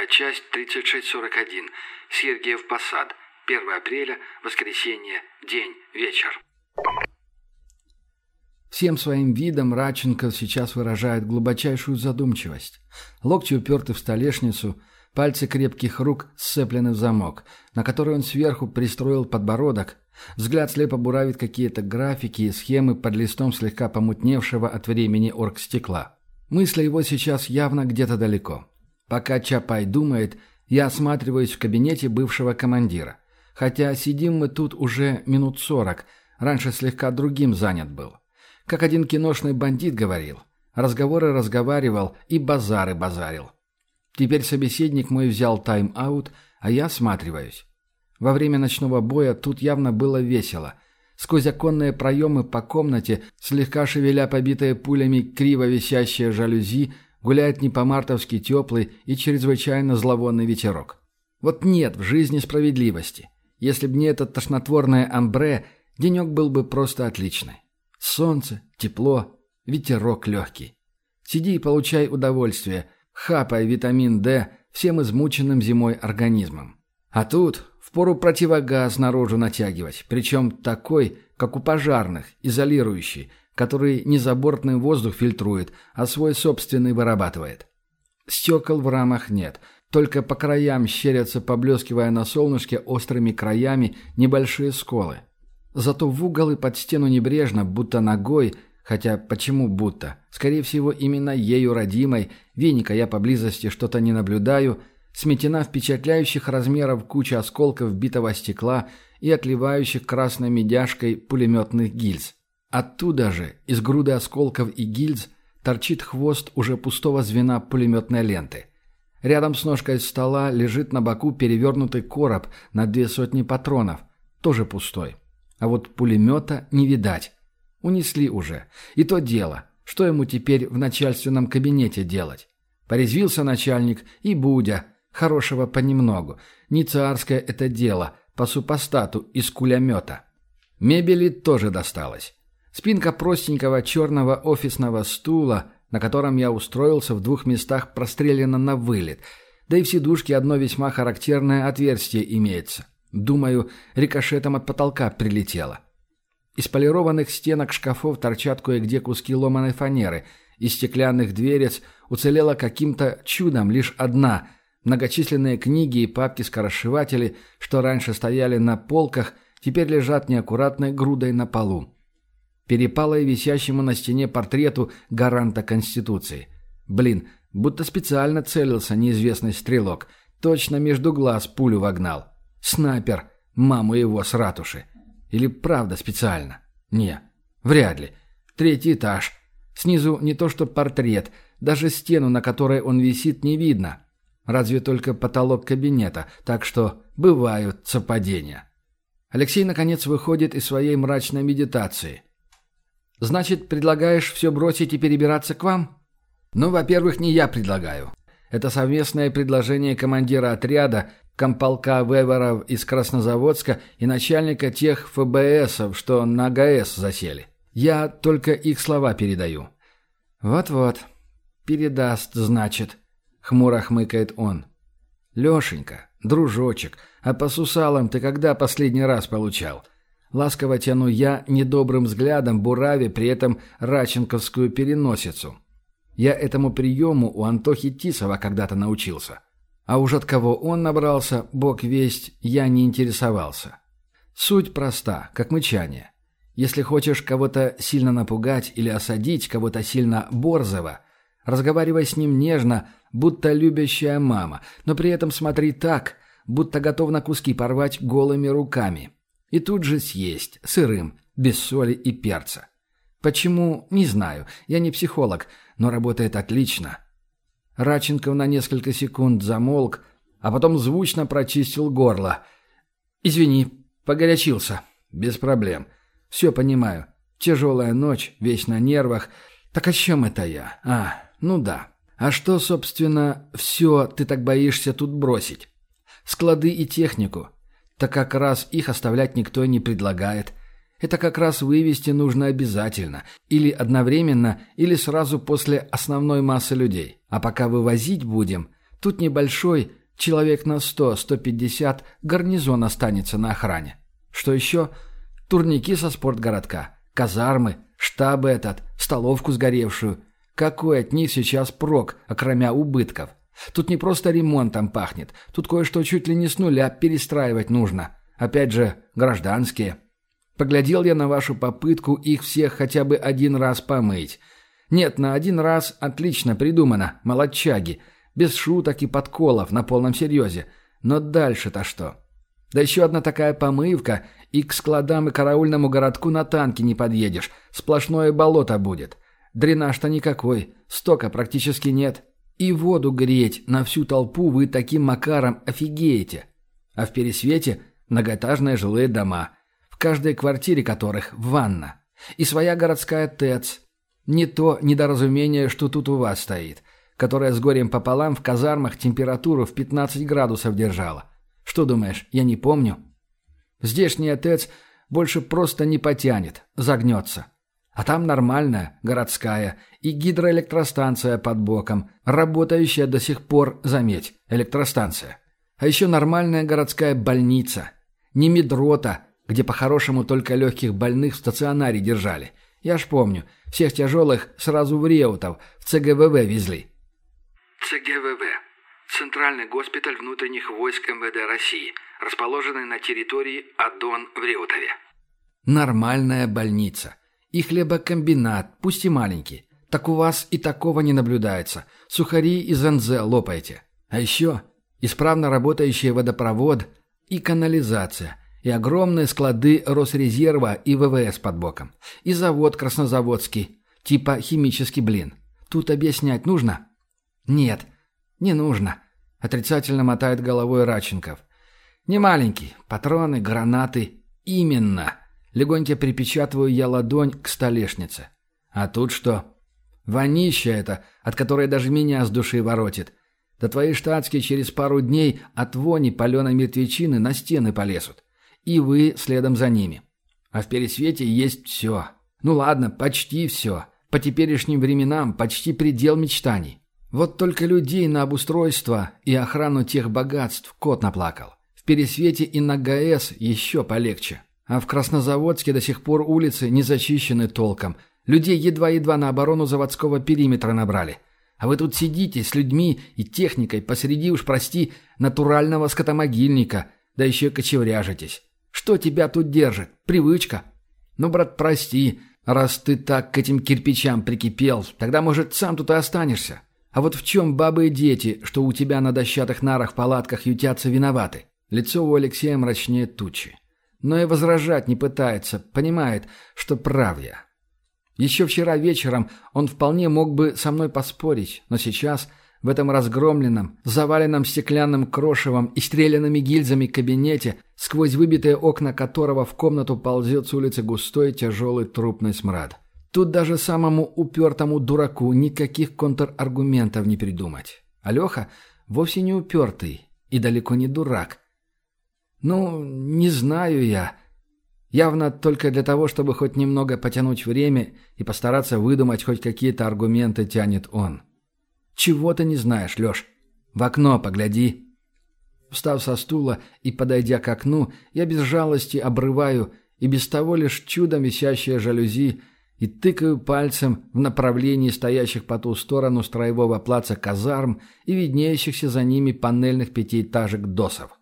Войсковая часть 3641. Сергиев Посад. 1 апреля, воскресенье, день, вечер. Всем своим видом Радченко сейчас выражает глубочайшую задумчивость. Локти уперты в столешницу, пальцы крепких рук сцеплены в замок, на который он сверху пристроил подбородок. Взгляд слепо буравит какие-то графики и схемы под листом слегка помутневшего от времени оргстекла. Мысли его сейчас явно где-то далеко. Пока Чапай думает, я осматриваюсь в кабинете бывшего командира. Хотя сидим мы тут уже минут сорок, раньше слегка другим занят был. Как один киношный бандит говорил. Разговоры разговаривал и базары базарил. Теперь собеседник мой взял тайм-аут, а я осматриваюсь. Во время ночного боя тут явно было весело. Сквозь оконные проемы по комнате, слегка шевеля побитые пулями криво висящие жалюзи, гуляет не по-мартовски теплый и чрезвычайно зловонный ветерок. Вот нет в жизни справедливости. Если б не этот тошнотворное амбре, денек был бы просто отличный. Солнце, тепло, ветерок легкий. Сиди и получай удовольствие, хапай витамин D всем измученным зимой организмом. А тут впору противогаз наружу натягивать, причем такой, как у пожарных, изолирующий, который не забортный воздух фильтрует, а свой собственный вырабатывает. Стекол в рамах нет, только по краям щерятся, поблескивая на солнышке острыми краями небольшие сколы. Зато в угол и под стену небрежно, будто ногой, хотя почему будто, скорее всего именно ею родимой, веника я поблизости что-то не наблюдаю, сметена впечатляющих размеров куча осколков битого стекла и отливающих красной медяшкой пулеметных гильз. Оттуда же, из груды осколков и гильз, торчит хвост уже пустого звена пулеметной ленты. Рядом с ножкой стола лежит на боку перевернутый короб на две сотни патронов, тоже пустой. А вот пулемета не видать. Унесли уже. И то дело. Что ему теперь в начальственном кабинете делать? Порезвился начальник и Будя. Хорошего понемногу. Не царское это дело. По супостату из кулемета. Мебели тоже досталось. Спинка простенького черного офисного стула, на котором я устроился в двух местах прострелена на вылет. Да и в сидушке одно весьма характерное отверстие имеется. Думаю, рикошетом от потолка прилетело. Из полированных стенок шкафов торчат кое-где куски ломаной фанеры. Из стеклянных дверец уцелела каким-то чудом лишь одна. Многочисленные книги и папки-скоросшиватели, что раньше стояли на полках, теперь лежат неаккуратной грудой на полу. Перепало и висящему на стене портрету гаранта Конституции. Блин, будто специально целился неизвестный стрелок. Точно между глаз пулю вогнал. Снайпер, маму его с ратуши. Или правда специально? Не, вряд ли. Третий этаж. Снизу не то что портрет, даже стену, на которой он висит, не видно. Разве только потолок кабинета, так что бывают совпадения. Алексей, наконец, выходит из своей мрачной медитации. «Значит, предлагаешь все бросить и перебираться к вам?» «Ну, во-первых, не я предлагаю. Это совместное предложение командира отряда комполка Веверов из Краснозаводска и начальника тех ФБСов, что на ГАЭС засели. Я только их слова передаю». «Вот-вот. Передаст, значит», — хмуро хмыкает он. «Лешенька, дружочек, а по сусалам ты когда последний раз получал?» Ласково тяну я недобрым взглядом, бураве при этом раченковскую переносицу. Я этому приему у Антохи Тисова когда-то научился. А уж от кого он набрался, бог весть, я не интересовался. Суть проста, как мычание. Если хочешь кого-то сильно напугать или осадить кого-то сильно борзого, разговаривай с ним нежно, будто любящая мама, но при этом смотри так, будто готов на куски порвать голыми руками. И тут же съесть, сырым, без соли и перца. Почему, не знаю, я не психолог, но работает отлично. Раченков на несколько секунд замолк, а потом звучно прочистил горло. «Извини, погорячился. Без проблем. Все понимаю. Тяжелая ночь, весь на нервах. Так о чем это я? А, ну да. А что, собственно, все ты так боишься тут бросить? Склады и технику. Так как раз их оставлять никто не предлагает. Это как раз вывести нужно обязательно. Или одновременно, или сразу после основной массы людей. А пока вывозить будем, Тут небольшой, человек на 100-150, гарнизон останется на охране. Что еще? Турники со спортгородка, казармы, штаб этот, столовку сгоревшую. Какой от них сейчас прок, окромя убытков? Тут не просто ремонтом пахнет, тут кое-что чуть ли не с нуля перестраивать нужно. Опять же, гражданские. Поглядел я на вашу попытку их всех хотя бы один раз помыть. Нет, на один раз отлично придумано, молодчаги. Без шуток и подколов, на полном серьезе. Но дальше-то что? Да еще одна такая помывка, и к складам и караульному городку на танке не подъедешь. Сплошное болото будет. Дренаж-то никакой, стока практически нет. И воду греть на всю толпу вы таким макаром офигеете. А в Пересвете многоэтажные жилые дома, в каждой квартире которых ванна. И своя городская ТЭЦ. Не то недоразумение, что тут у вас стоит, которая с горем пополам в казармах температуру в 15 градусов держала. Что думаешь, я не помню? Здешний ТЭЦ больше просто не потянет, загнется. А там нормальная, городская, и гидроэлектростанция под боком, работающая до сих пор, заметь, электростанция. А еще нормальная городская больница. Не медрота, где по-хорошему только легких больных в стационаре держали. Я ж помню, всех тяжелых сразу в Реутов, в ЦГВВ везли. ЦГВВ. Центральный госпиталь внутренних войск МВД России, расположенный на территории Адон в Реутове. Нормальная больница. И хлебокомбинат, пусть и маленький. Так у вас и такого не наблюдается. Сухари из НЗ лопаете. А еще исправно работающий водопровод и канализация. И огромные склады Росрезерва и ВВС под боком. И завод краснозаводский. Типа химический блин. Тут объяснять нужно? Нет, не нужно. Отрицательно мотает головой Раченков. Не маленький. Патроны, гранаты. Именно. Легонько припечатываю я ладонь к столешнице. А тут что? Вонища это, от которой даже меня с души воротит. Да твои штатские через пару дней от вони паленой мертвечины на стены полезут. И вы следом за ними. А в пересвете есть все. Ну ладно, почти все. По теперешним временам почти предел мечтаний. Вот только людей на обустройство и охрану тех богатств кот наплакал. В пересвете и на ГАЭС еще полегче. А в Краснозаводске до сих пор улицы не зачищены толком. Людей едва-едва на оборону заводского периметра набрали. А вы тут сидите с людьми и техникой посреди уж, прости, натурального скотомогильника, да еще кочевряжетесь. Что тебя тут держит? Привычка? Ну, брат, прости, раз ты так к этим кирпичам прикипел, тогда, может, сам тут и останешься. А вот в чем бабы и дети, что у тебя на дощатых нарах палатках ютятся, виноваты? Лицо у Алексея мрачнее тучи но и возражать не пытается, понимает, что прав я. Еще вчера вечером он вполне мог бы со мной поспорить, но сейчас, в этом разгромленном, заваленном стеклянным крошевом и стрелянными гильзами кабинете, сквозь выбитые окна которого в комнату ползет с улицы густой тяжелый трупный смрад. Тут даже самому упертому дураку никаких контраргументов не придумать. Алеха вовсе не упертый и далеко не дурак. «Ну, не знаю я. Явно только для того, чтобы хоть немного потянуть время и постараться выдумать хоть какие-то аргументы тянет он. Чего ты не знаешь, Леш? В окно погляди». Встав со стула и подойдя к окну, я без жалости обрываю и без того лишь чудом висящие жалюзи и тыкаю пальцем в направлении стоящих по ту сторону строевого плаца казарм и виднеющихся за ними панельных пятиэтажек досов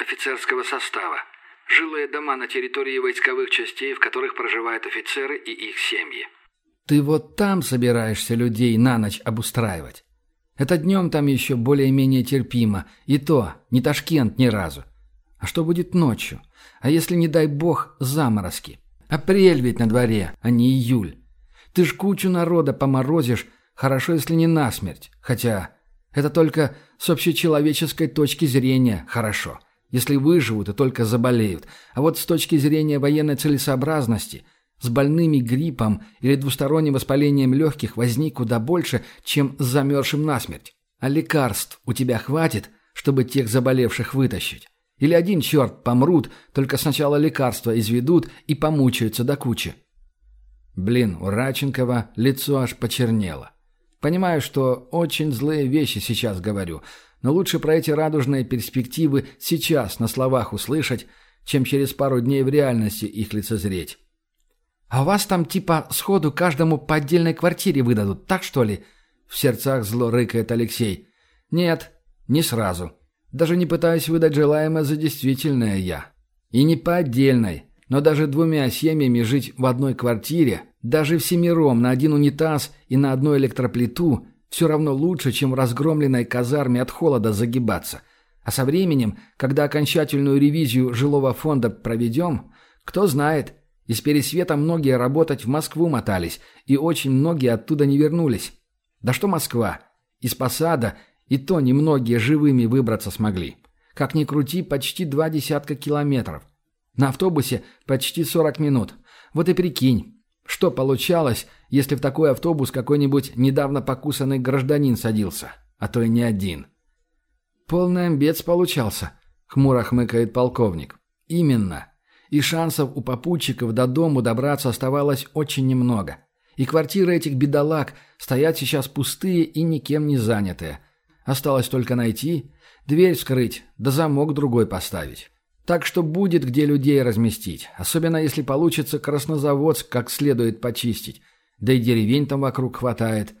офицерского состава. Жилые дома на территории войсковых частей, в которых проживают офицеры и их семьи. Ты вот там собираешься людей на ночь обустраивать? Это днем там еще более-менее терпимо. И то, не Ташкент ни разу. А что будет ночью? А если, не дай бог, заморозки? Апрель ведь на дворе, а не июль. Ты ж кучу народа поморозишь, хорошо, если не насмерть. Хотя это только с общечеловеческой точки зрения хорошо. Если выживут и только заболеют. А вот с точки зрения военной целесообразности, с больными гриппом или двусторонним воспалением легких возник куда больше, чем с замерзшим насмерть. А лекарств у тебя хватит, чтобы тех заболевших вытащить? Или один черт помрут, только сначала лекарства изведут и помучаются до кучи? Блин, у Раченкова лицо аж почернело. Понимаю, что очень злые вещи сейчас говорю, но лучше про эти радужные перспективы сейчас на словах услышать, чем через пару дней в реальности их лицезреть. «А вас там типа сходу каждому по отдельной квартире выдадут, так что ли?» В сердцах зло рыкает Алексей. «Нет, не сразу. Даже не пытаюсь выдать желаемое за действительное я. И не по отдельной, но даже двумя семьями жить в одной квартире, даже всемиром на один унитаз и на одну электроплиту, все равно лучше, чем в разгромленной казарме от холода загибаться. А со временем, когда окончательную ревизию жилого фонда проведем, кто знает, из Пересвета многие работать в Москву мотались, и очень многие оттуда не вернулись. Да что Москва? Из посада и то немногие живыми выбраться смогли. Как ни крути, почти два десятка километров. На автобусе почти 40 минут. Вот и прикинь, что получалось, если в такой автобус какой-нибудь недавно покусанный гражданин садился, а то и не один. «Полный амбец получался», — хмуро хмыкает полковник. «Именно. И шансов у попутчиков до дому добраться оставалось очень немного. И квартиры этих бедолаг стоят сейчас пустые и никем не занятые. Осталось только найти, дверь вскрыть, да замок другой поставить. Так что будет где людей разместить, особенно если получится Краснозаводск как следует почистить. Да и деревень там вокруг хватает.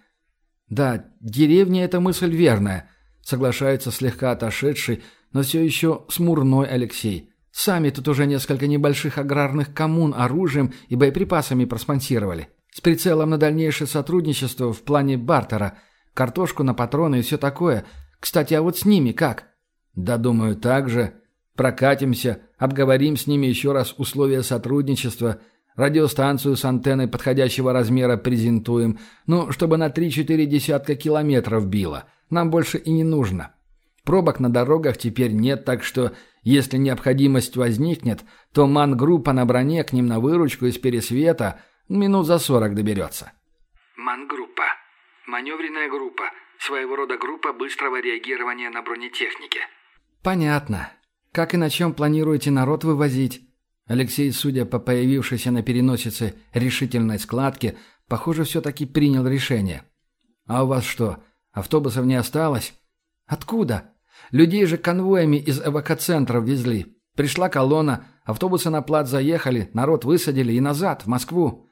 Да, деревня – это мысль верная, соглашается слегка отошедший, но все еще смурной Алексей. Сами тут уже несколько небольших аграрных коммун оружием и боеприпасами проспонсировали. С прицелом на дальнейшее сотрудничество в плане бартера. Картошку на патроны и все такое. Кстати, а вот с ними как? Да, думаю, так же. Прокатимся, обговорим с ними еще раз условия сотрудничества, радиостанцию с антенной подходящего размера презентуем, ну, чтобы на 3-4 десятка километров било. Нам больше и не нужно. Пробок на дорогах теперь нет, так что, если необходимость возникнет, то ман-группа на броне к ним на выручку из пересвета минут за 40 доберется. Ман-группа. Маневренная группа. Своего рода группа быстрого реагирования на бронетехнике. Понятно. Как и на чем планируете народ вывозить?» Алексей, судя по появившейся на переносице решительной складке, похоже, все-таки принял решение. «А у вас что, автобусов не осталось?» «Откуда? Людей же конвоями из эвакоцентров везли. Пришла колонна, автобусы на плат заехали, народ высадили и назад, в Москву».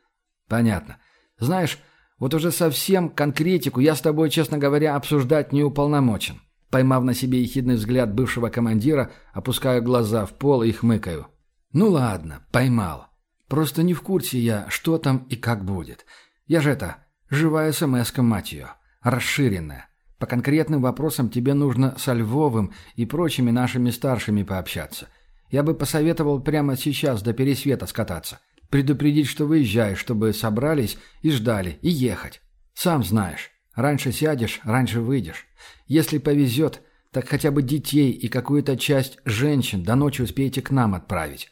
«Понятно. Знаешь, вот уже совсем конкретику я с тобой, честно говоря, обсуждать не уполномочен. Поймав на себе ехидный взгляд бывшего командира, опускаю глаза в пол и хмыкаю. «Ну ладно, поймал. Просто не в курсе я, что там и как будет. Я же это, живая смс мать ее, расширенная. По конкретным вопросам тебе нужно со Львовым и прочими нашими старшими пообщаться. Я бы посоветовал прямо сейчас до пересвета скататься. Предупредить, что выезжаешь, чтобы собрались и ждали, и ехать. Сам знаешь, раньше сядешь, раньше выйдешь. Если повезет, так хотя бы детей и какую-то часть женщин до ночи успеете к нам отправить.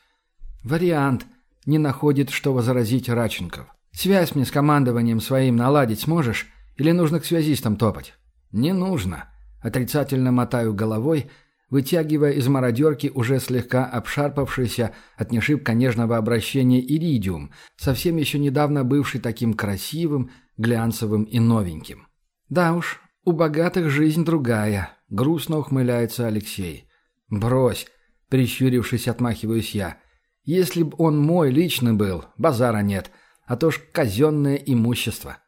Вариант. Не находит, что возразить Раченков. Связь мне с командованием своим наладить сможешь? Или нужно к связистам топать? Не нужно. Отрицательно мотаю головой, вытягивая из мародерки уже слегка обшарпавшийся от нешибко нежного обращения иридиум, совсем еще недавно бывший таким красивым, глянцевым и новеньким. Да уж, «У богатых жизнь другая», — грустно ухмыляется Алексей. «Брось», — прищурившись, отмахиваюсь я. «Если б он мой личный был, базара нет, а то ж казенное имущество».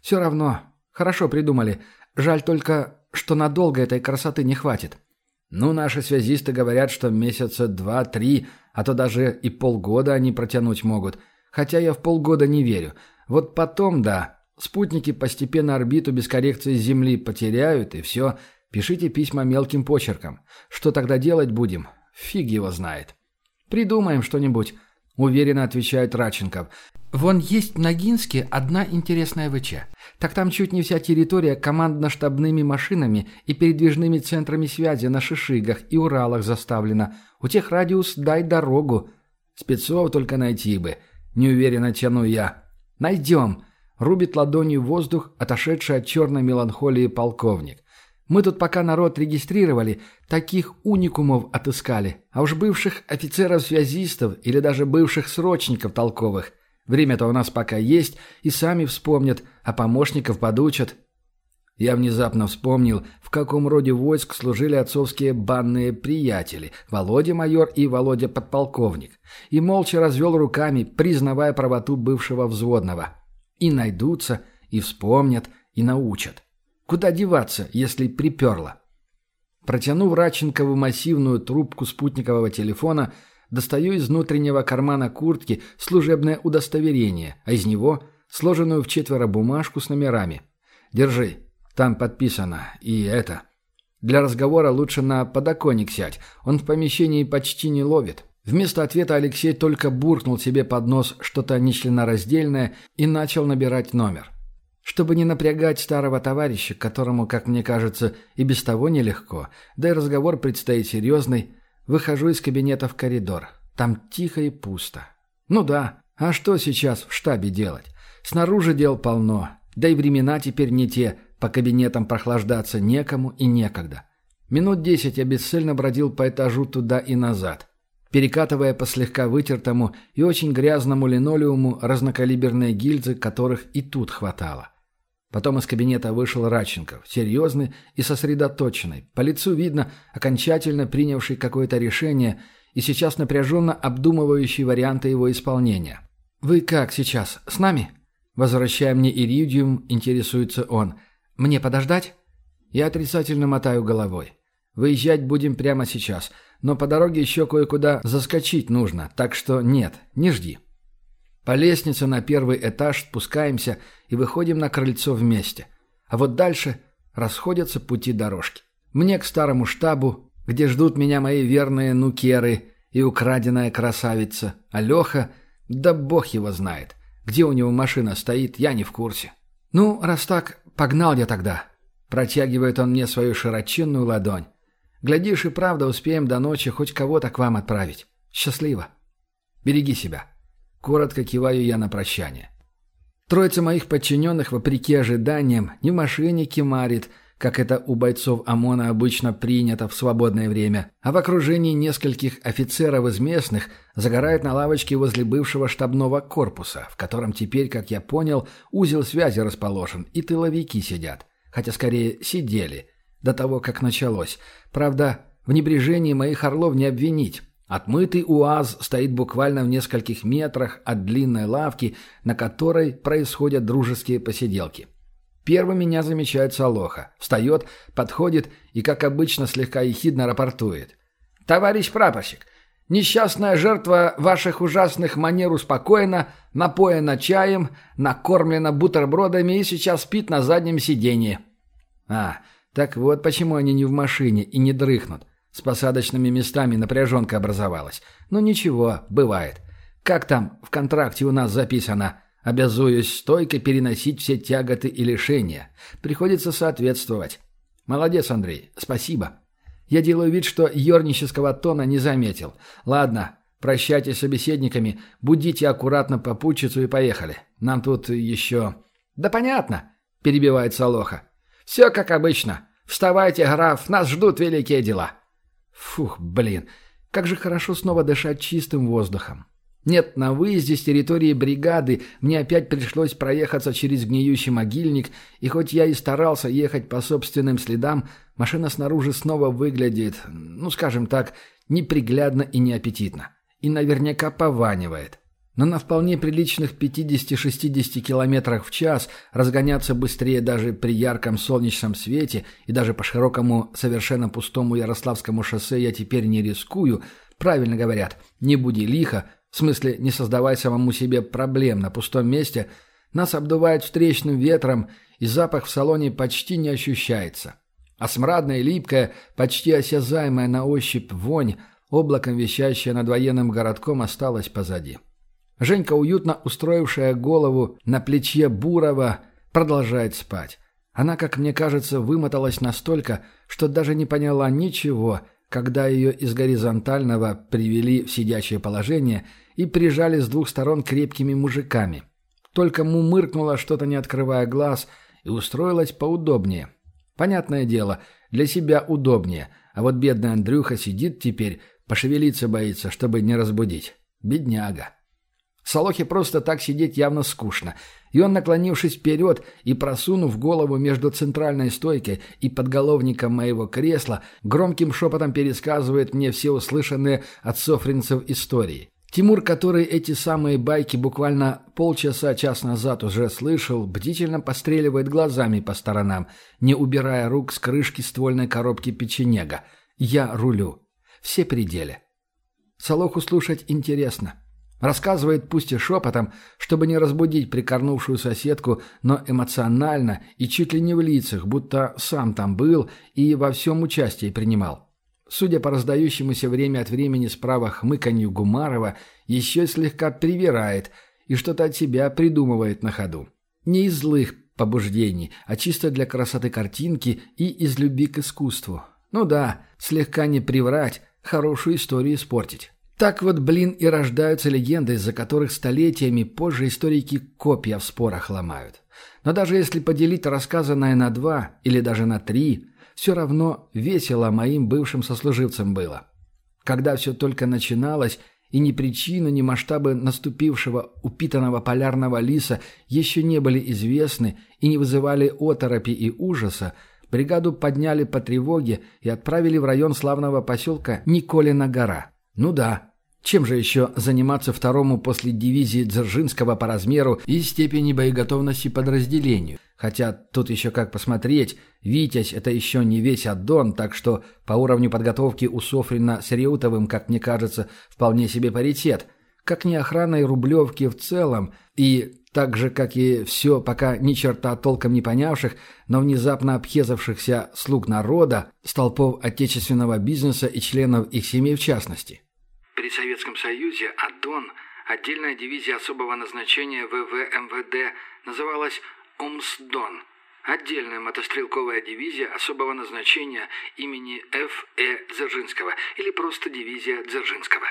«Все равно. Хорошо придумали. Жаль только, что надолго этой красоты не хватит». «Ну, наши связисты говорят, что месяца два-три, а то даже и полгода они протянуть могут. Хотя я в полгода не верю. Вот потом, да, Спутники постепенно орбиту без коррекции Земли потеряют, и все. Пишите письма мелким почерком. Что тогда делать будем? Фиг его знает. Придумаем что-нибудь, уверенно отвечает Раченков. Вон есть в Ногинске одна интересная ВЧ. Так там чуть не вся территория командно-штабными машинами и передвижными центрами связи на Шишигах и Уралах заставлена. У тех радиус дай дорогу. Спецов только найти бы. Неуверенно тяну я. Найдем. Рубит ладонью воздух, отошедший от черной меланхолии полковник. Мы тут пока народ регистрировали, таких уникумов отыскали, а уж бывших офицеров-связистов или даже бывших срочников толковых. Время-то у нас пока есть, и сами вспомнят, а помощников подучат. Я внезапно вспомнил, в каком роде войск служили отцовские банные приятели, Володя майор и Володя подполковник, и молча развел руками, признавая правоту бывшего взводного. И найдутся, и вспомнят, и научат. Куда деваться, если приперло? Протянув Раченкову массивную трубку спутникового телефона, достаю из внутреннего кармана куртки служебное удостоверение, а из него сложенную в четверо бумажку с номерами. «Держи, там подписано. И это. Для разговора лучше на подоконник сядь. Он в помещении почти не ловит. Вместо ответа Алексей только буркнул себе под нос что-то нечленораздельное и начал набирать номер. Чтобы не напрягать старого товарища, которому, как мне кажется, и без того нелегко, да и разговор предстоит серьезный, выхожу из кабинета в коридор. Там тихо и пусто. Ну да, а что сейчас в штабе делать? Снаружи дел полно, да и времена теперь не те, по кабинетам прохлаждаться некому и некогда. Минут десять я бесцельно бродил по этажу туда и назад, перекатывая по слегка вытертому и очень грязному линолеуму разнокалиберные гильзы, которых и тут хватало. Потом из кабинета вышел Раченков, серьезный и сосредоточенный, по лицу видно, окончательно принявший какое-то решение и сейчас напряженно обдумывающий варианты его исполнения. «Вы как сейчас, с нами?» Возвращая мне иридиум, интересуется он – «Мне подождать?» Я отрицательно мотаю головой. «Выезжать будем прямо сейчас, но по дороге еще кое-куда заскочить нужно, так что нет, не жди». По лестнице на первый этаж спускаемся и выходим на крыльцо вместе. А вот дальше расходятся пути дорожки. Мне к старому штабу, где ждут меня мои верные нукеры и украденная красавица. А Леха, да бог его знает. Где у него машина стоит, я не в курсе. Ну, раз так, «Погнал я тогда!» Протягивает он мне свою широченную ладонь. «Глядишь, и правда успеем до ночи хоть кого-то к вам отправить. Счастливо! Береги себя!» Коротко киваю я на прощание. Троица моих подчиненных, вопреки ожиданиям, не в машине кемарит, как это у бойцов ОМОНа обычно принято в свободное время, а в окружении нескольких офицеров из местных загорает на лавочке возле бывшего штабного корпуса, в котором теперь, как я понял, узел связи расположен, и тыловики сидят. Хотя скорее сидели, до того, как началось. Правда, в небрежении моих орлов не обвинить. Отмытый УАЗ стоит буквально в нескольких метрах от длинной лавки, на которой происходят дружеские посиделки. Первым меня замечает Солоха. Встает, подходит и, как обычно, слегка ехидно рапортует. «Товарищ прапорщик, несчастная жертва ваших ужасных манер успокоена, напоена чаем, накормлена бутербродами и сейчас спит на заднем сиденье». «А, так вот почему они не в машине и не дрыхнут. С посадочными местами напряженка образовалась. Ну ничего, бывает. Как там в контракте у нас записано?» Обязуюсь стойко переносить все тяготы и лишения. Приходится соответствовать. Молодец, Андрей. Спасибо. Я делаю вид, что ернического тона не заметил. Ладно, прощайтесь с собеседниками, будите аккуратно попутчицу и поехали. Нам тут еще... Да понятно, перебивает Солоха. Все как обычно. Вставайте, граф, нас ждут великие дела. Фух, блин, как же хорошо снова дышать чистым воздухом. Нет, на выезде с территории бригады мне опять пришлось проехаться через гниющий могильник, и хоть я и старался ехать по собственным следам, машина снаружи снова выглядит, ну, скажем так, неприглядно и неаппетитно. И наверняка пованивает. Но на вполне приличных 50-60 км в час разгоняться быстрее даже при ярком солнечном свете и даже по широкому, совершенно пустому Ярославскому шоссе я теперь не рискую, правильно говорят, не буди лихо, в смысле, не создавай самому себе проблем на пустом месте, нас обдувает встречным ветром, и запах в салоне почти не ощущается. А смрадная липкая, почти осязаемая на ощупь вонь, облаком вещащая над военным городком, осталась позади. Женька, уютно устроившая голову на плече Бурова, продолжает спать. Она, как мне кажется, вымоталась настолько, что даже не поняла ничего – когда ее из горизонтального привели в сидячее положение и прижали с двух сторон крепкими мужиками. Только мумыркнула что-то, не открывая глаз, и устроилась поудобнее. Понятное дело, для себя удобнее, а вот бедный Андрюха сидит теперь, пошевелиться боится, чтобы не разбудить. Бедняга. Солохе просто так сидеть явно скучно, и он, наклонившись вперед и просунув голову между центральной стойкой и подголовником моего кресла, громким шепотом пересказывает мне все услышанные от софринцев истории. Тимур, который эти самые байки буквально полчаса-час назад уже слышал, бдительно постреливает глазами по сторонам, не убирая рук с крышки ствольной коробки печенега. Я рулю. Все пределы. Солоху слушать интересно. Рассказывает пусть и шепотом, чтобы не разбудить прикорнувшую соседку, но эмоционально и чуть ли не в лицах, будто сам там был и во всем участие принимал. Судя по раздающемуся время от времени справа хмыканью Гумарова, еще слегка привирает и что-то от себя придумывает на ходу. Не из злых побуждений, а чисто для красоты картинки и из любви к искусству. Ну да, слегка не приврать, хорошую историю испортить. Так вот, блин, и рождаются легенды, из-за которых столетиями позже историки копья в спорах ломают. Но даже если поделить рассказанное на два или даже на три, все равно весело моим бывшим сослуживцам было. Когда все только начиналось, и ни причины, ни масштабы наступившего упитанного полярного лиса еще не были известны и не вызывали оторопи и ужаса, бригаду подняли по тревоге и отправили в район славного поселка Николина гора. Ну да, чем же еще заниматься второму после дивизии Дзержинского по размеру и степени боеготовности подразделению? Хотя тут еще как посмотреть, Витязь – это еще не весь аддон, так что по уровню подготовки у Софрина с Реутовым, как мне кажется, вполне себе паритет. Как ни охраной Рублевки в целом, и так же, как и все пока ни черта толком не понявших, но внезапно обхезавшихся слуг народа, столпов отечественного бизнеса и членов их семей в частности. При Советском Союзе АДОН, отдельная дивизия особого назначения ВВ МВД, называлась УМСДОН, отдельная мотострелковая дивизия особого назначения имени Ф.Э. Дзержинского или просто дивизия Дзержинского.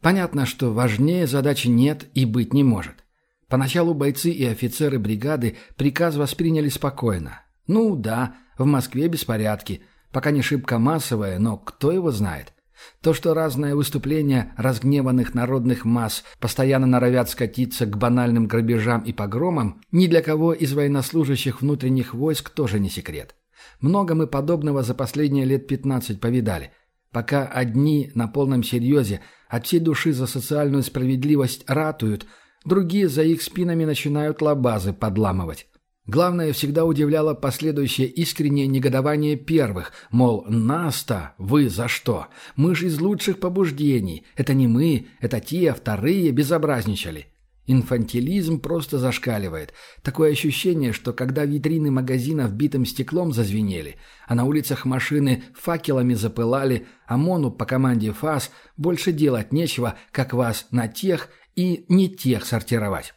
Понятно, что важнее задачи нет и быть не может. Поначалу бойцы и офицеры бригады приказ восприняли спокойно. Ну да, в Москве беспорядки, пока не шибко массовые, но кто его знает. То, что разные выступления разгневанных народных масс постоянно норовят скатиться к банальным грабежам и погромам, ни для кого из военнослужащих внутренних войск тоже не секрет. Много мы подобного за последние лет 15 повидали. Пока одни на полном серьезе от всей души за социальную справедливость ратуют, другие за их спинами начинают лабазы подламывать. Главное, всегда удивляло последующее искреннее негодование первых, мол, нас-то вы за что? Мы же из лучших побуждений. Это не мы, это те, вторые безобразничали. Инфантилизм просто зашкаливает. Такое ощущение, что когда витрины магазинов битым стеклом зазвенели, а на улицах машины факелами запылали, а Мону по команде ФАС больше делать нечего, как вас на тех и не тех сортировать.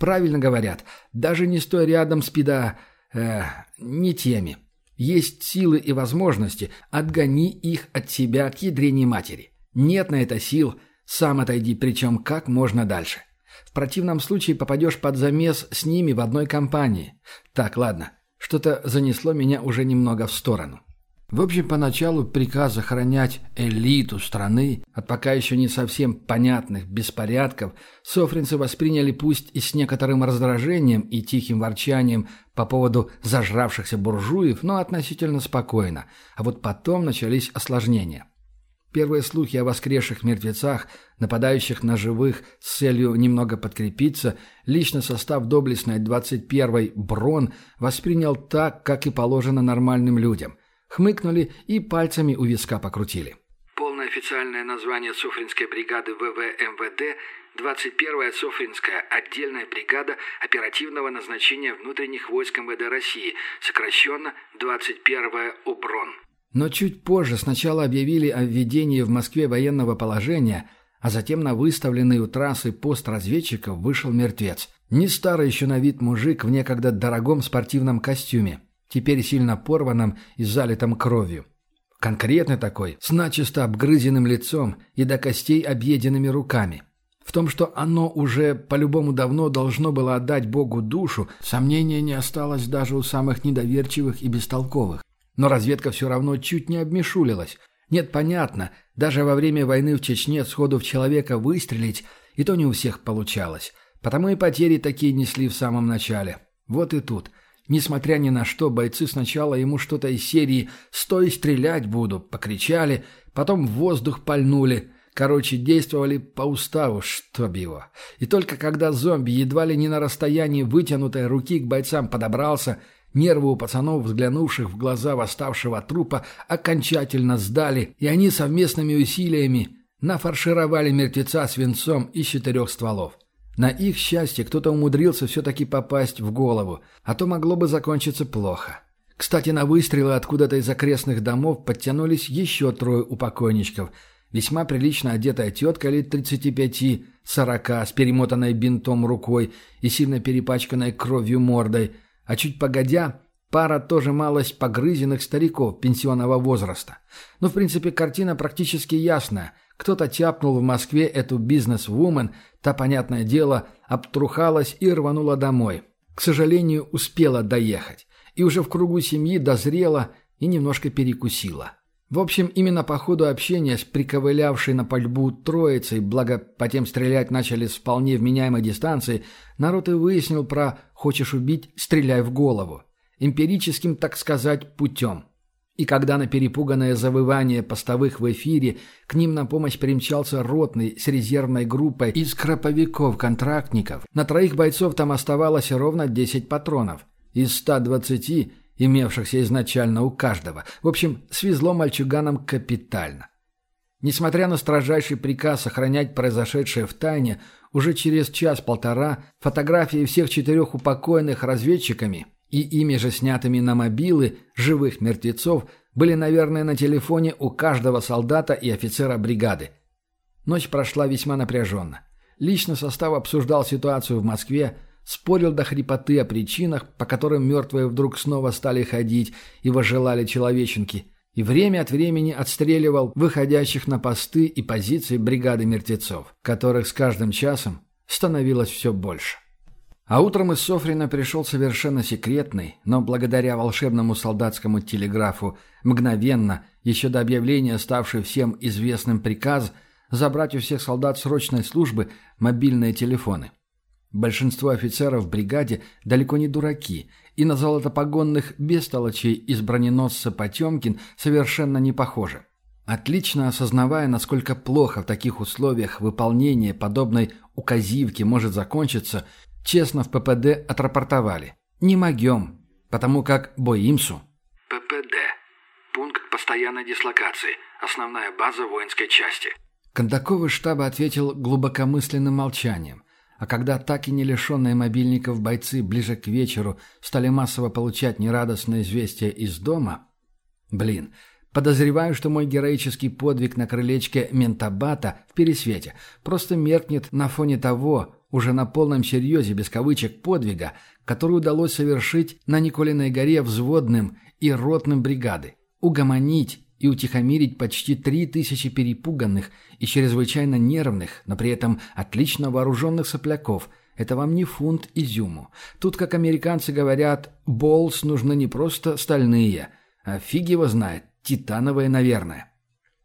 Правильно говорят, даже не стоя рядом с педа... Э, не теми. Есть силы и возможности, отгони их от себя к ядрене матери. Нет на это сил, сам отойди, причем как можно дальше. В противном случае попадешь под замес с ними в одной компании. Так, ладно, что-то занесло меня уже немного в сторону. В общем, поначалу приказ охранять элиту страны от пока еще не совсем понятных беспорядков софринцы восприняли пусть и с некоторым раздражением и тихим ворчанием по поводу зажравшихся буржуев, но относительно спокойно. А вот потом начались осложнения. Первые слухи о воскресших мертвецах, нападающих на живых с целью немного подкрепиться, лично состав доблестной 21-й «Брон» воспринял так, как и положено нормальным людям хмыкнули и пальцами у виска покрутили. Полное официальное название Софринской бригады ВВ МВД 21-я Софринская отдельная бригада оперативного назначения внутренних войск МВД России, сокращенно 21-я УБРОН. Но чуть позже сначала объявили о введении в Москве военного положения, а затем на выставленный у трассы пост разведчиков вышел мертвец. Не старый еще на вид мужик в некогда дорогом спортивном костюме теперь сильно порванном и залитом кровью. Конкретный такой, с начисто обгрызенным лицом и до костей объеденными руками. В том, что оно уже по-любому давно должно было отдать Богу душу, сомнения не осталось даже у самых недоверчивых и бестолковых. Но разведка все равно чуть не обмешулилась. Нет, понятно, даже во время войны в Чечне сходу в человека выстрелить И то не у всех получалось. Потому и потери такие несли в самом начале. Вот и тут. Несмотря ни на что, бойцы сначала ему что-то из серии «Стой, стрелять буду!» покричали, потом в воздух пальнули. Короче, действовали по уставу, чтоб его. И только когда зомби едва ли не на расстоянии вытянутой руки к бойцам подобрался, нервы у пацанов, взглянувших в глаза восставшего трупа, окончательно сдали, и они совместными усилиями нафаршировали мертвеца свинцом из четырех стволов. На их счастье кто-то умудрился все-таки попасть в голову, а то могло бы закончиться плохо. Кстати, на выстрелы откуда-то из окрестных домов подтянулись еще трое упокойничков. Весьма прилично одетая тетка лет 35-40 с перемотанной бинтом рукой и сильно перепачканной кровью мордой, а чуть погодя Пара тоже малость погрызенных стариков пенсионного возраста. Но, в принципе, картина практически ясная. Кто-то тяпнул в Москве эту бизнес-вумен, та, понятное дело, обтрухалась и рванула домой. К сожалению, успела доехать. И уже в кругу семьи дозрела и немножко перекусила. В общем, именно по ходу общения с приковылявшей на пальбу троицей, благо по тем стрелять начали с вполне вменяемой дистанции, народ и выяснил про «хочешь убить, стреляй в голову». Эмпирическим, так сказать, путем. И когда на перепуганное завывание постовых в эфире к ним на помощь примчался ротный с резервной группой из краповиков-контрактников, на троих бойцов там оставалось ровно 10 патронов. Из 120, имевшихся изначально у каждого. В общем, свезло мальчуганам капитально. Несмотря на строжайший приказ сохранять произошедшее в тайне, уже через час-полтора фотографии всех четырех упокоенных разведчиками и ими же снятыми на мобилы живых мертвецов были, наверное, на телефоне у каждого солдата и офицера бригады. Ночь прошла весьма напряженно. Лично состав обсуждал ситуацию в Москве, спорил до хрипоты о причинах, по которым мертвые вдруг снова стали ходить и возжелали человеченки, и время от времени отстреливал выходящих на посты и позиции бригады мертвецов, которых с каждым часом становилось все больше. А утром из Софрина пришел совершенно секретный, но благодаря волшебному солдатскому телеграфу мгновенно, еще до объявления ставший всем известным приказ, забрать у всех солдат срочной службы мобильные телефоны. Большинство офицеров в бригаде далеко не дураки, и на золотопогонных бестолочей из броненосца Потемкин совершенно не похожи. Отлично осознавая, насколько плохо в таких условиях выполнение подобной указивки может закончиться, Честно в ППД отрапортовали. Не могем, потому как боимсу. ППД. Пункт постоянной дислокации. Основная база воинской части. Кондаков из штаба ответил глубокомысленным молчанием. А когда так и не лишенные мобильников бойцы ближе к вечеру стали массово получать нерадостное известие из дома... Блин, подозреваю, что мой героический подвиг на крылечке Ментабата в пересвете просто меркнет на фоне того, уже на полном серьезе, без кавычек, подвига, который удалось совершить на Николиной горе взводным и ротным бригады. Угомонить и утихомирить почти три тысячи перепуганных и чрезвычайно нервных, но при этом отлично вооруженных сопляков – это вам не фунт изюму. Тут, как американцы говорят, болс нужны не просто стальные, а фиг его знает, титановые, наверное.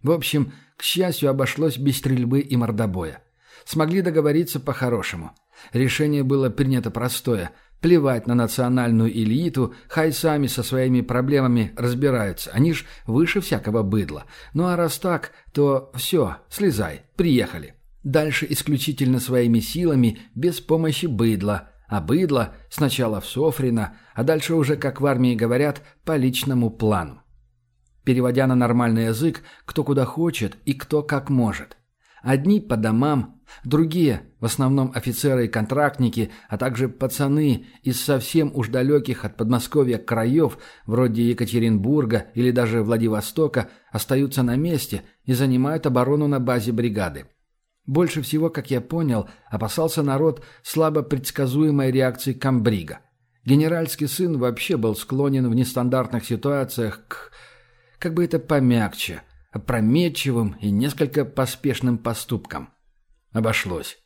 В общем, к счастью, обошлось без стрельбы и мордобоя. Смогли договориться по-хорошему. Решение было принято простое. Плевать на национальную элиту, хай сами со своими проблемами разбираются. Они ж выше всякого быдла. Ну а раз так, то все, слезай, приехали. Дальше исключительно своими силами, без помощи быдла. А быдло сначала в Софрино, а дальше уже, как в армии говорят, по личному плану. Переводя на нормальный язык, кто куда хочет и кто как может. Одни по домам, другие, в основном офицеры и контрактники, а также пацаны из совсем уж далеких от Подмосковья краев, вроде Екатеринбурга или даже Владивостока, остаются на месте и занимают оборону на базе бригады. Больше всего, как я понял, опасался народ слабо предсказуемой реакции комбрига. Генеральский сын вообще был склонен в нестандартных ситуациях к... как бы это помягче – опрометчивым и несколько поспешным поступком. Обошлось.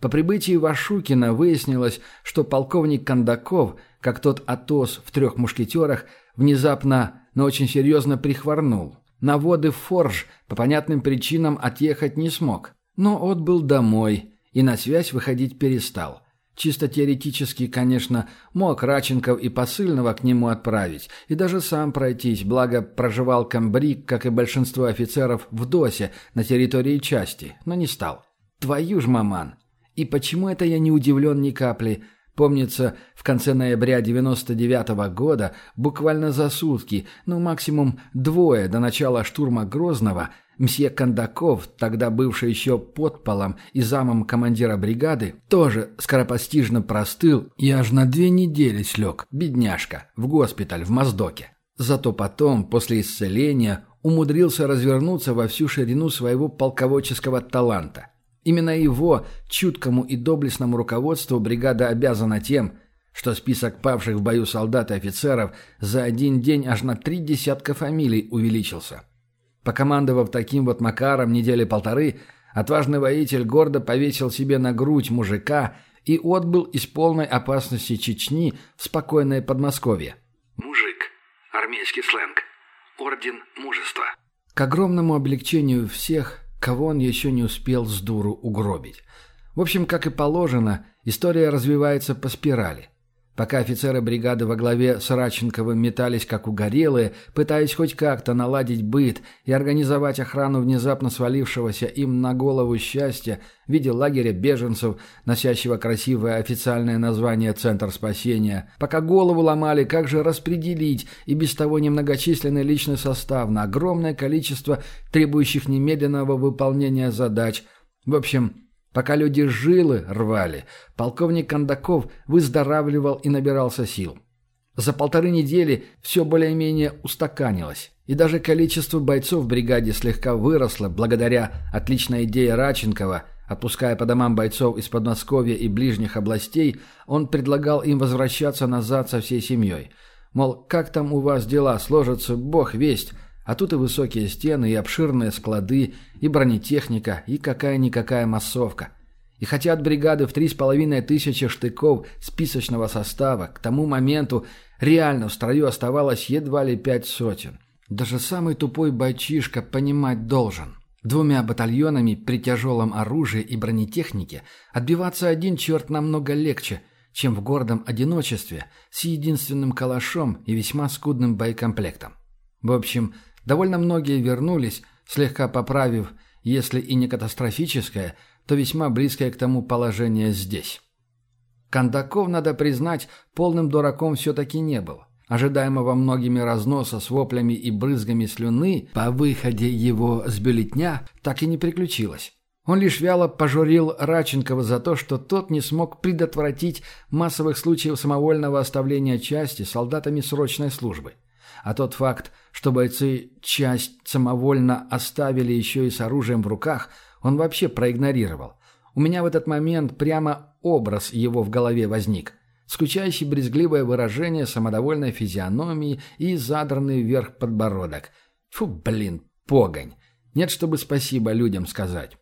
По прибытии в Ашукино выяснилось, что полковник Кондаков, как тот Атос в «Трех мушкетерах», внезапно, но очень серьезно прихворнул. На воды Форж по понятным причинам отъехать не смог, но отбыл домой и на связь выходить перестал. Чисто теоретически, конечно, мог Раченков и посыльного к нему отправить, и даже сам пройтись, благо проживал комбриг, как и большинство офицеров, в ДОСе на территории части, но не стал. Твою ж маман! И почему это я не удивлен ни капли – Помнится, в конце ноября 99 -го года, буквально за сутки, ну максимум двое до начала штурма Грозного, мсье Кондаков, тогда бывший еще подполом и замом командира бригады, тоже скоропостижно простыл и аж на две недели слег, бедняжка, в госпиталь в Моздоке. Зато потом, после исцеления, умудрился развернуться во всю ширину своего полководческого таланта – Именно его, чуткому и доблестному руководству, бригада обязана тем, что список павших в бою солдат и офицеров за один день аж на три десятка фамилий увеличился. Покомандовав таким вот макаром недели полторы, отважный воитель гордо повесил себе на грудь мужика и отбыл из полной опасности Чечни в спокойное Подмосковье. Мужик. Армейский сленг. Орден мужества. К огромному облегчению всех – кого он еще не успел с дуру угробить. В общем, как и положено, история развивается по спирали. Пока офицеры бригады во главе с Раченковым метались как угорелые, пытаясь хоть как-то наладить быт и организовать охрану внезапно свалившегося им на голову счастья в виде лагеря беженцев, носящего красивое официальное название «Центр спасения», пока голову ломали, как же распределить и без того немногочисленный личный состав на огромное количество требующих немедленного выполнения задач. В общем, Пока люди жилы рвали, полковник Кондаков выздоравливал и набирался сил. За полторы недели все более-менее устаканилось, и даже количество бойцов в бригаде слегка выросло благодаря отличной идее Раченкова – Отпуская по домам бойцов из Подмосковья и ближних областей, он предлагал им возвращаться назад со всей семьей. Мол, как там у вас дела сложатся, бог весть, а тут и высокие стены, и обширные склады, и бронетехника, и какая-никакая массовка. И хотя от бригады в три с половиной тысячи штыков списочного состава к тому моменту реально в строю оставалось едва ли пять сотен. Даже самый тупой бойчишка понимать должен. Двумя батальонами при тяжелом оружии и бронетехнике отбиваться один черт намного легче, чем в гордом одиночестве с единственным калашом и весьма скудным боекомплектом. В общем, Довольно многие вернулись, слегка поправив, если и не катастрофическое, то весьма близкое к тому положение здесь. Кондаков, надо признать, полным дураком все-таки не был. Ожидаемого многими разноса с воплями и брызгами слюны по выходе его с бюллетня так и не приключилось. Он лишь вяло пожурил Раченкова за то, что тот не смог предотвратить массовых случаев самовольного оставления части солдатами срочной службы. А тот факт, что бойцы часть самовольно оставили еще и с оружием в руках, он вообще проигнорировал. У меня в этот момент прямо образ его в голове возник. Скучающий брезгливое выражение самодовольной физиономии и задранный вверх подбородок. Фу, блин, погонь. Нет, чтобы спасибо людям сказать.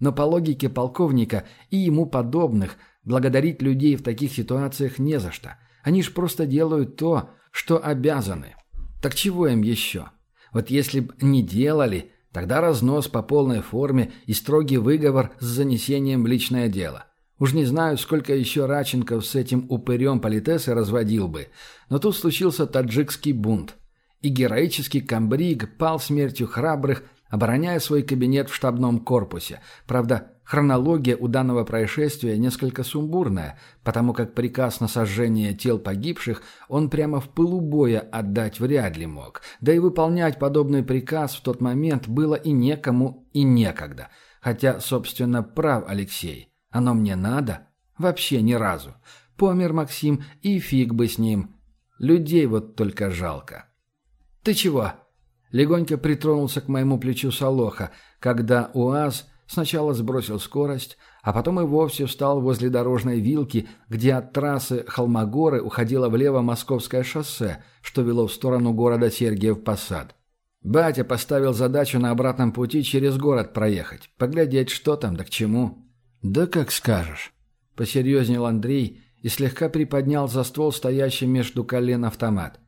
Но по логике полковника и ему подобных, благодарить людей в таких ситуациях не за что. Они ж просто делают то, что обязаны. Так чего им еще? Вот если б не делали, тогда разнос по полной форме и строгий выговор с занесением в личное дело. Уж не знаю, сколько еще Раченков с этим упырем политесы разводил бы, но тут случился таджикский бунт. И героический комбриг пал смертью храбрых, обороняя свой кабинет в штабном корпусе. Правда, Хронология у данного происшествия несколько сумбурная, потому как приказ на сожжение тел погибших он прямо в пылу боя отдать вряд ли мог. Да и выполнять подобный приказ в тот момент было и некому, и некогда. Хотя, собственно, прав Алексей. Оно мне надо? Вообще ни разу. Помер Максим, и фиг бы с ним. Людей вот только жалко. «Ты чего?» Легонько притронулся к моему плечу Солоха, когда УАЗ Сначала сбросил скорость, а потом и вовсе встал возле дорожной вилки, где от трассы Холмогоры уходило влево Московское шоссе, что вело в сторону города Сергиев-Посад. Батя поставил задачу на обратном пути через город проехать, поглядеть, что там да к чему. «Да как скажешь», — посерьезнел Андрей и слегка приподнял за ствол стоящий между колен автомат.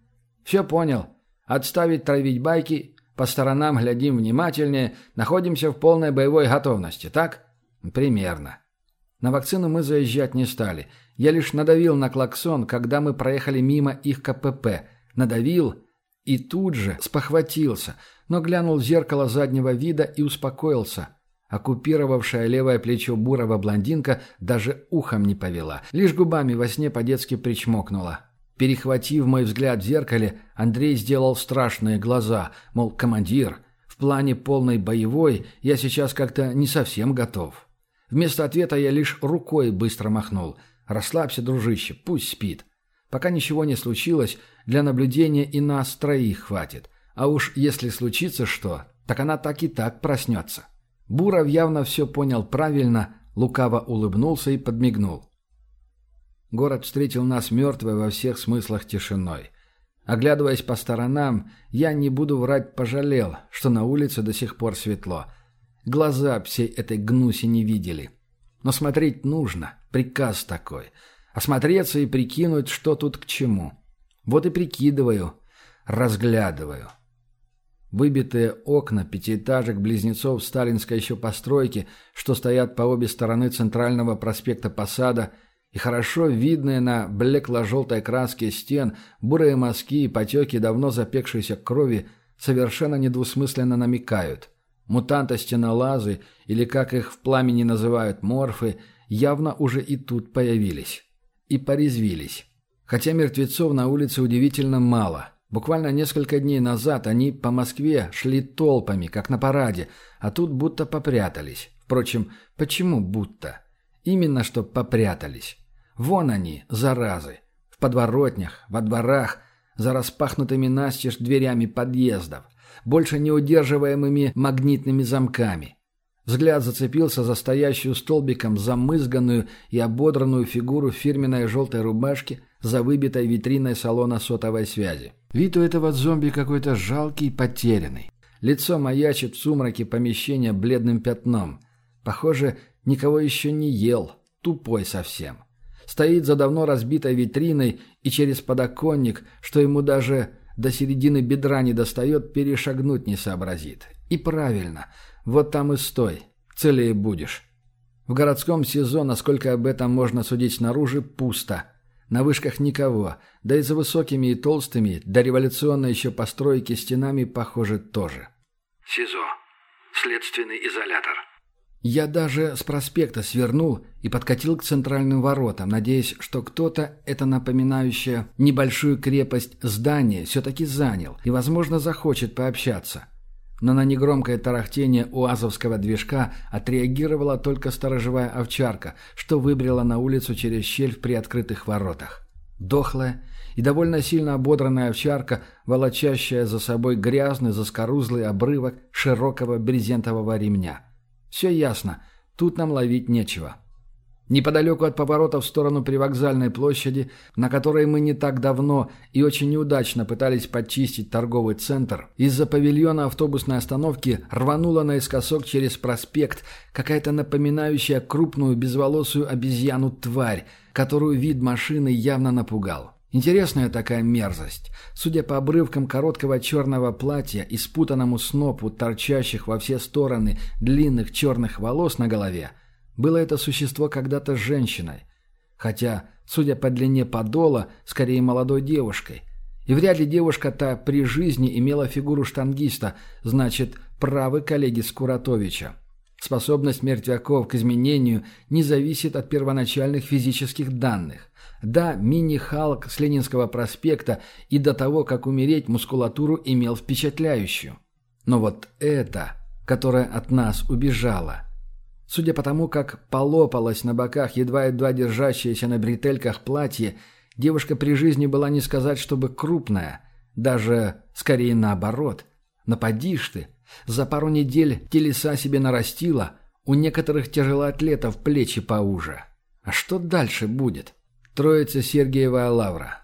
«Все понял. Отставить травить байки по сторонам глядим внимательнее, находимся в полной боевой готовности, так? Примерно. На вакцину мы заезжать не стали. Я лишь надавил на клаксон, когда мы проехали мимо их КПП. Надавил и тут же спохватился, но глянул в зеркало заднего вида и успокоился. Оккупировавшая левое плечо бурого блондинка даже ухом не повела, лишь губами во сне по-детски причмокнула. Перехватив мой взгляд в зеркале, Андрей сделал страшные глаза, мол, командир, в плане полной боевой я сейчас как-то не совсем готов. Вместо ответа я лишь рукой быстро махнул. «Расслабься, дружище, пусть спит. Пока ничего не случилось, для наблюдения и нас троих хватит. А уж если случится что, так она так и так проснется». Буров явно все понял правильно, лукаво улыбнулся и подмигнул. Город встретил нас мертвой во всех смыслах тишиной. Оглядываясь по сторонам, я, не буду врать, пожалел, что на улице до сих пор светло. Глаза всей этой гнуси не видели. Но смотреть нужно, приказ такой. Осмотреться и прикинуть, что тут к чему. Вот и прикидываю, разглядываю. Выбитые окна пятиэтажек-близнецов сталинской еще постройки, что стоят по обе стороны центрального проспекта Посада, и хорошо видные на блекло-желтой краске стен бурые мазки и потеки давно запекшейся крови совершенно недвусмысленно намекают. Мутанты-стенолазы, или как их в пламени называют морфы, явно уже и тут появились. И порезвились. Хотя мертвецов на улице удивительно мало – Буквально несколько дней назад они по Москве шли толпами, как на параде, а тут будто попрятались. Впрочем, почему будто? Именно что попрятались. Вон они, заразы. В подворотнях, во дворах, за распахнутыми настежь дверями подъездов, больше не удерживаемыми магнитными замками. Взгляд зацепился за стоящую столбиком замызганную и ободранную фигуру в фирменной желтой рубашке за выбитой витриной салона сотовой связи. Вид у этого зомби какой-то жалкий, потерянный. Лицо маячит в сумраке помещения бледным пятном. Похоже, никого еще не ел, тупой совсем. Стоит за давно разбитой витриной и через подоконник, что ему даже до середины бедра не достает, перешагнуть не сообразит. И правильно, вот там и стой, целее будешь. В городском СИЗО, насколько об этом можно судить снаружи, пусто – на вышках никого, да и за высокими и толстыми, до революционной еще постройки стенами, похоже, тоже. СИЗО. Следственный изолятор. Я даже с проспекта свернул и подкатил к центральным воротам, надеясь, что кто-то это напоминающее небольшую крепость здание все-таки занял и, возможно, захочет пообщаться но на негромкое тарахтение уазовского движка отреагировала только сторожевая овчарка, что выбрела на улицу через щель в приоткрытых воротах. Дохлая и довольно сильно ободранная овчарка, волочащая за собой грязный заскорузлый обрывок широкого брезентового ремня. Все ясно, тут нам ловить нечего. Неподалеку от поворота в сторону привокзальной площади, на которой мы не так давно и очень неудачно пытались подчистить торговый центр, из-за павильона автобусной остановки рванула наискосок через проспект какая-то напоминающая крупную безволосую обезьяну тварь, которую вид машины явно напугал. Интересная такая мерзость. Судя по обрывкам короткого черного платья и спутанному снопу торчащих во все стороны длинных черных волос на голове, было это существо когда-то женщиной, хотя, судя по длине подола, скорее молодой девушкой. И вряд ли девушка-то при жизни имела фигуру штангиста, значит, правы коллеги Скуратовича. Способность мертвяков к изменению не зависит от первоначальных физических данных. Да, мини-халк с Ленинского проспекта и до того, как умереть, мускулатуру имел впечатляющую. Но вот это, которая от нас убежала, Судя по тому, как полопалось на боках едва-едва держащееся на бретельках платье, девушка при жизни была не сказать, чтобы крупная, даже скорее наоборот. Нападишь ты, за пару недель телеса себе нарастила, у некоторых тяжелоатлетов плечи поуже. А что дальше будет? Троица Сергиева Лавра.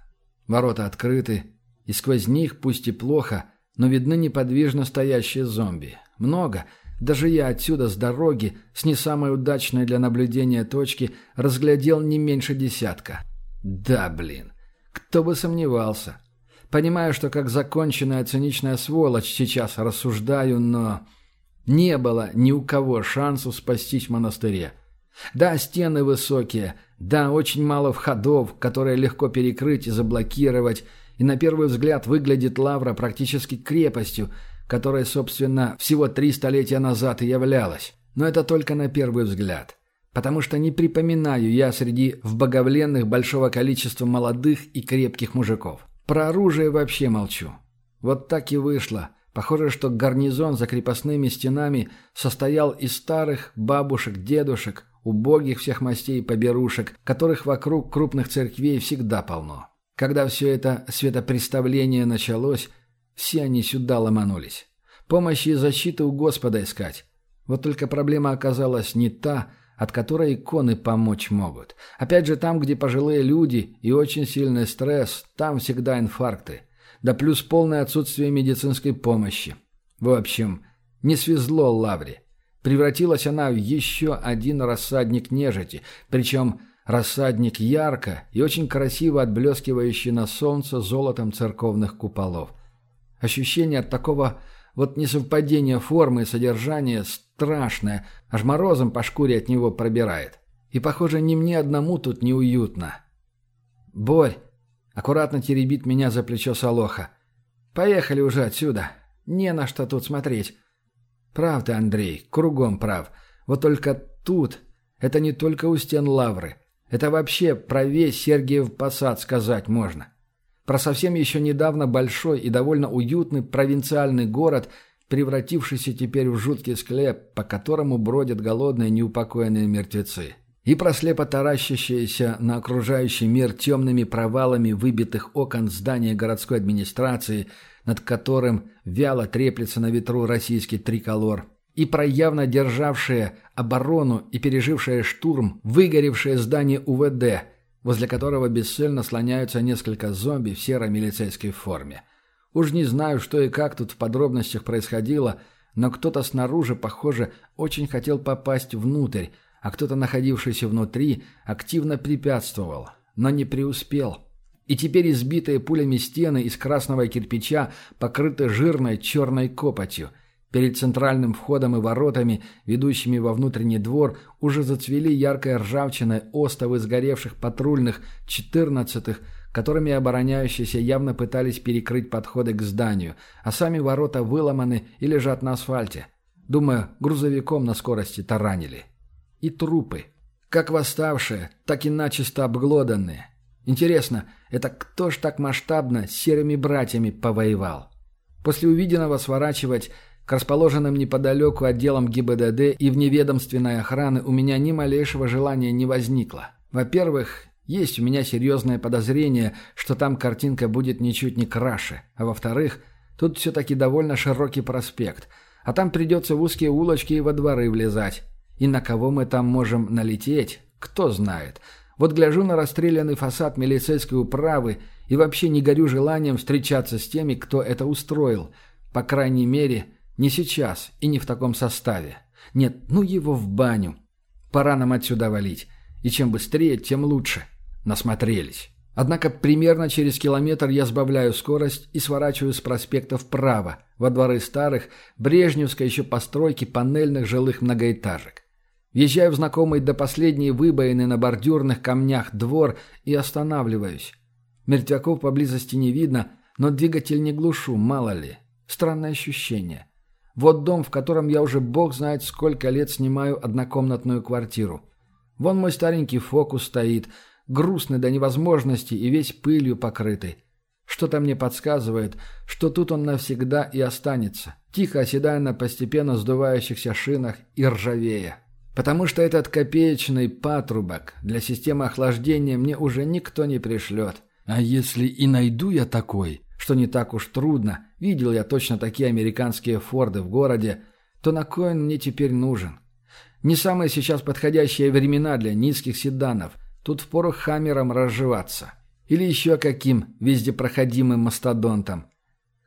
Ворота открыты, и сквозь них, пусть и плохо, но видны неподвижно стоящие зомби. Много — даже я отсюда, с дороги, с не самой удачной для наблюдения точки, разглядел не меньше десятка. Да, блин. Кто бы сомневался. Понимаю, что как законченная циничная сволочь сейчас рассуждаю, но... Не было ни у кого шансу спастись в монастыре. Да, стены высокие, да, очень мало входов, которые легко перекрыть и заблокировать, и на первый взгляд выглядит Лавра практически крепостью, которая, собственно, всего три столетия назад и являлась. Но это только на первый взгляд. Потому что не припоминаю я среди вбоговленных большого количества молодых и крепких мужиков. Про оружие вообще молчу. Вот так и вышло. Похоже, что гарнизон за крепостными стенами состоял из старых бабушек, дедушек, убогих всех мастей поберушек, которых вокруг крупных церквей всегда полно. Когда все это светопреставление началось, все они сюда ломанулись. Помощи и защиты у Господа искать. Вот только проблема оказалась не та, от которой иконы помочь могут. Опять же, там, где пожилые люди и очень сильный стресс, там всегда инфаркты. Да плюс полное отсутствие медицинской помощи. В общем, не свезло Лавре. Превратилась она в еще один рассадник нежити, причем рассадник ярко и очень красиво отблескивающий на солнце золотом церковных куполов. Ощущение от такого вот несовпадения формы и содержания страшное, аж морозом по шкуре от него пробирает. И, похоже, ни мне одному тут неуютно. «Борь!» — аккуратно теребит меня за плечо Солоха. «Поехали уже отсюда. Не на что тут смотреть». «Прав ты, Андрей, кругом прав. Вот только тут это не только у стен лавры. Это вообще про весь Сергиев Посад сказать можно. Про совсем еще недавно большой и довольно уютный провинциальный город, превратившийся теперь в жуткий склеп, по которому бродят голодные неупокоенные мертвецы. И про слепо таращащиеся на окружающий мир темными провалами выбитых окон здания городской администрации, над которым вяло треплется на ветру российский триколор, и про явно державшее оборону и пережившее штурм выгоревшее здание УВД – возле которого бесцельно слоняются несколько зомби в серой милицейской форме. Уж не знаю, что и как тут в подробностях происходило, но кто-то снаружи, похоже, очень хотел попасть внутрь, а кто-то, находившийся внутри, активно препятствовал, но не преуспел. И теперь избитые пулями стены из красного кирпича покрыты жирной черной копотью – Перед центральным входом и воротами, ведущими во внутренний двор, уже зацвели яркой ржавчиной остовы сгоревших патрульных четырнадцатых, которыми обороняющиеся явно пытались перекрыть подходы к зданию, а сами ворота выломаны и лежат на асфальте. Думаю, грузовиком на скорости таранили. И трупы. Как восставшие, так и начисто обглоданные. Интересно, это кто ж так масштабно с серыми братьями повоевал? После увиденного сворачивать к расположенным неподалеку отделам ГИБДД и вневедомственной охраны у меня ни малейшего желания не возникло. Во-первых, есть у меня серьезное подозрение, что там картинка будет ничуть не краше. А во-вторых, тут все-таки довольно широкий проспект. А там придется в узкие улочки и во дворы влезать. И на кого мы там можем налететь, кто знает. Вот гляжу на расстрелянный фасад милицейской управы и вообще не горю желанием встречаться с теми, кто это устроил. По крайней мере, не сейчас и не в таком составе. Нет, ну его в баню. Пора нам отсюда валить. И чем быстрее, тем лучше. Насмотрелись. Однако примерно через километр я сбавляю скорость и сворачиваю с проспекта вправо, во дворы старых, брежневской еще постройки панельных жилых многоэтажек. Въезжаю в знакомый до последней выбоины на бордюрных камнях двор и останавливаюсь. Мертвяков поблизости не видно, но двигатель не глушу, мало ли. Странное ощущение. Вот дом, в котором я уже бог знает сколько лет снимаю однокомнатную квартиру. Вон мой старенький фокус стоит, грустный до невозможности и весь пылью покрытый. Что-то мне подсказывает, что тут он навсегда и останется, тихо оседая на постепенно сдувающихся шинах и ржавея. Потому что этот копеечный патрубок для системы охлаждения мне уже никто не пришлет. А если и найду я такой, что не так уж трудно, видел я точно такие американские форды в городе, то на кой он мне теперь нужен? Не самые сейчас подходящие времена для низких седанов. Тут впору хаммером разживаться. Или еще каким вездепроходимым мастодонтом.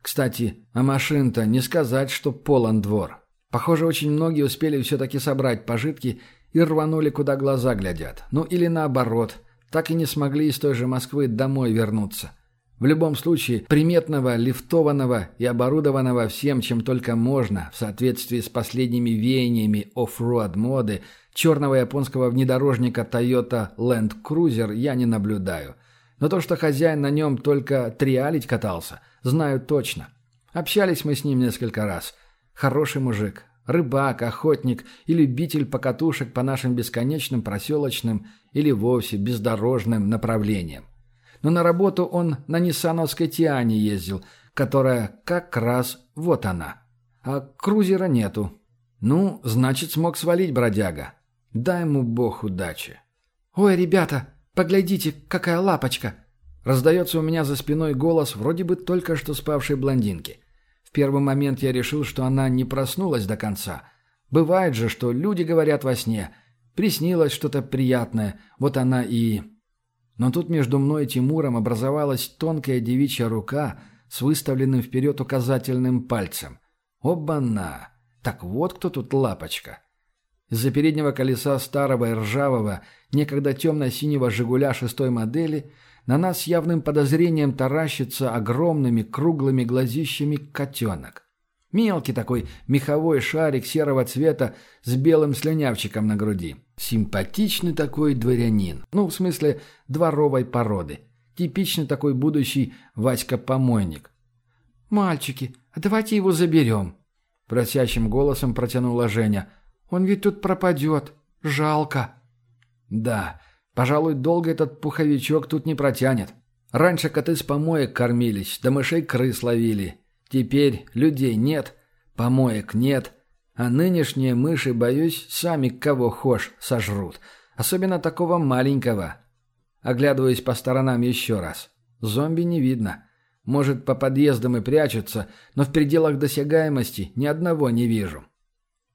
Кстати, а машин-то не сказать, что полон двор. Похоже, очень многие успели все-таки собрать пожитки и рванули, куда глаза глядят. Ну или наоборот, так и не смогли из той же Москвы домой вернуться. В любом случае, приметного, лифтованного и оборудованного всем, чем только можно, в соответствии с последними веяниями off-road моды, черного японского внедорожника Toyota Land Cruiser я не наблюдаю. Но то, что хозяин на нем только триалить катался, знаю точно. Общались мы с ним несколько раз. Хороший мужик. Рыбак, охотник и любитель покатушек по нашим бесконечным проселочным или вовсе бездорожным направлениям но на работу он на Ниссановской Тиане ездил, которая как раз вот она. А крузера нету. Ну, значит, смог свалить бродяга. Дай ему бог удачи. «Ой, ребята, поглядите, какая лапочка!» Раздается у меня за спиной голос вроде бы только что спавшей блондинки. Первый момент я решил, что она не проснулась до конца. Бывает же, что люди говорят во сне. Приснилось что-то приятное, вот она и... Но тут между мной и Тимуром образовалась тонкая девичья рука с выставленным вперед указательным пальцем. Оба-на! Так вот кто тут лапочка. Из-за переднего колеса старого и ржавого, некогда темно-синего «Жигуля» шестой модели, на нас явным подозрением таращится огромными круглыми глазищами котенок. Мелкий такой меховой шарик серого цвета с белым слюнявчиком на груди. Симпатичный такой дворянин. Ну, в смысле, дворовой породы. Типичный такой будущий Васька-помойник. «Мальчики, а давайте его заберем», — просящим голосом протянула Женя. «Он ведь тут пропадет. Жалко». «Да, пожалуй, долго этот пуховичок тут не протянет. Раньше коты с помоек кормились, да мышей крыс ловили. Теперь людей нет, помоек нет, а нынешние мыши, боюсь, сами кого хошь сожрут, особенно такого маленького. Оглядываясь по сторонам еще раз. Зомби не видно. Может, по подъездам и прячутся, но в пределах досягаемости ни одного не вижу.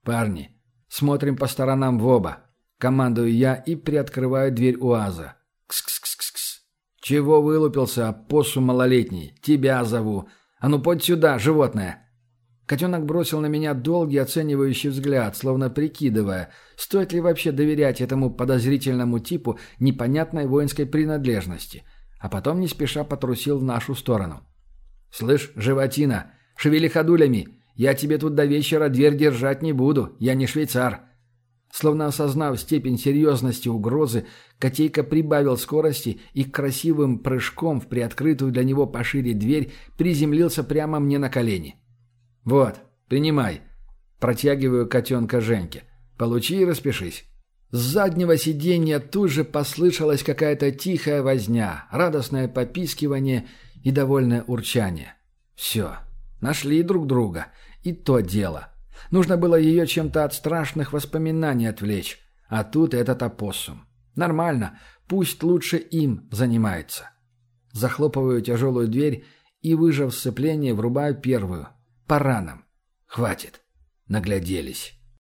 Парни, смотрим по сторонам в оба. Командую я и приоткрываю дверь УАЗа. Кс-кс-кс-кс. Чего вылупился, опоссум малолетний? Тебя зову. «А ну, подь сюда, животное!» Котенок бросил на меня долгий оценивающий взгляд, словно прикидывая, стоит ли вообще доверять этому подозрительному типу непонятной воинской принадлежности, а потом не спеша потрусил в нашу сторону. «Слышь, животина, шевели ходулями! Я тебе тут до вечера дверь держать не буду, я не швейцар!» Словно осознав степень серьезности угрозы, котейка прибавил скорости и красивым прыжком в приоткрытую для него пошире дверь приземлился прямо мне на колени. «Вот, принимай». Протягиваю котенка Женьке. «Получи и распишись». С заднего сиденья тут же послышалась какая-то тихая возня, радостное попискивание и довольное урчание. «Все, нашли друг друга. И то дело». Нужно было ее чем-то от страшных воспоминаний отвлечь. А тут этот опоссум. Нормально, пусть лучше им занимается. Захлопываю тяжелую дверь и, выжав сцепление, врубаю первую. По ранам. Хватит. Нагляделись.